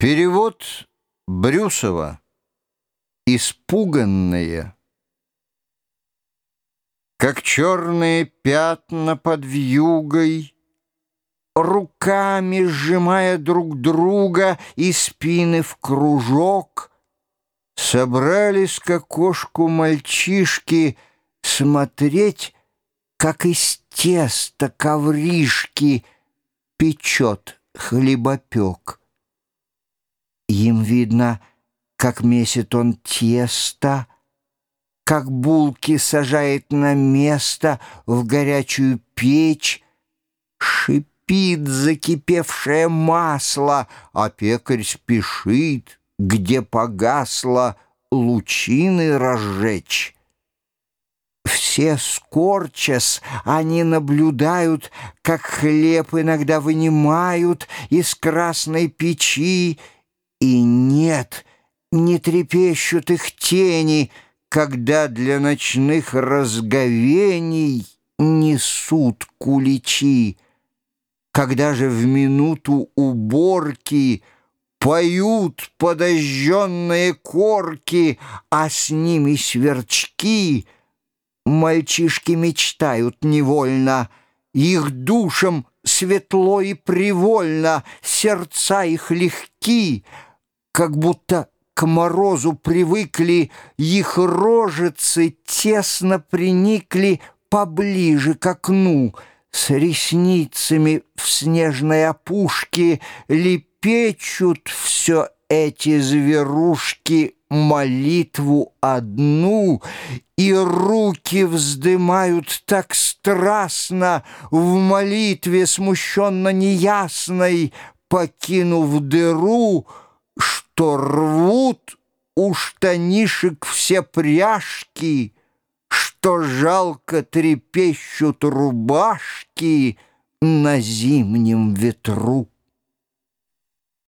Перевод Брюсова «Испуганные». Как черные пятна под вьюгой, Руками сжимая друг друга И спины в кружок, Собрались к окошку мальчишки Смотреть, как из теста ковришки Печет хлебопек. Им видно, как месит он тесто, Как булки сажает на место В горячую печь, Шипит закипевшее масло, А пекарь спешит, где погасло, Лучины разжечь. Все скорчас, они наблюдают, Как хлеб иногда вынимают Из красной печи, и нет, не трепещут их тени, Когда для ночных разговений Несут куличи. Когда же в минуту уборки Поют подожженные корки, А с ними сверчки, Мальчишки мечтают невольно, Их душам светло и привольно, Сердца их легки — как будто к морозу привыкли, их рожицы тесно приникли поближе к окну, с ресницами в снежной опушке лепечут все эти зверушки молитву одну, и руки вздымают так страстно в молитве смущенно неясной, покинув дыру, что рвут у штанишек все пряжки, Что жалко трепещут рубашки на зимнем ветру.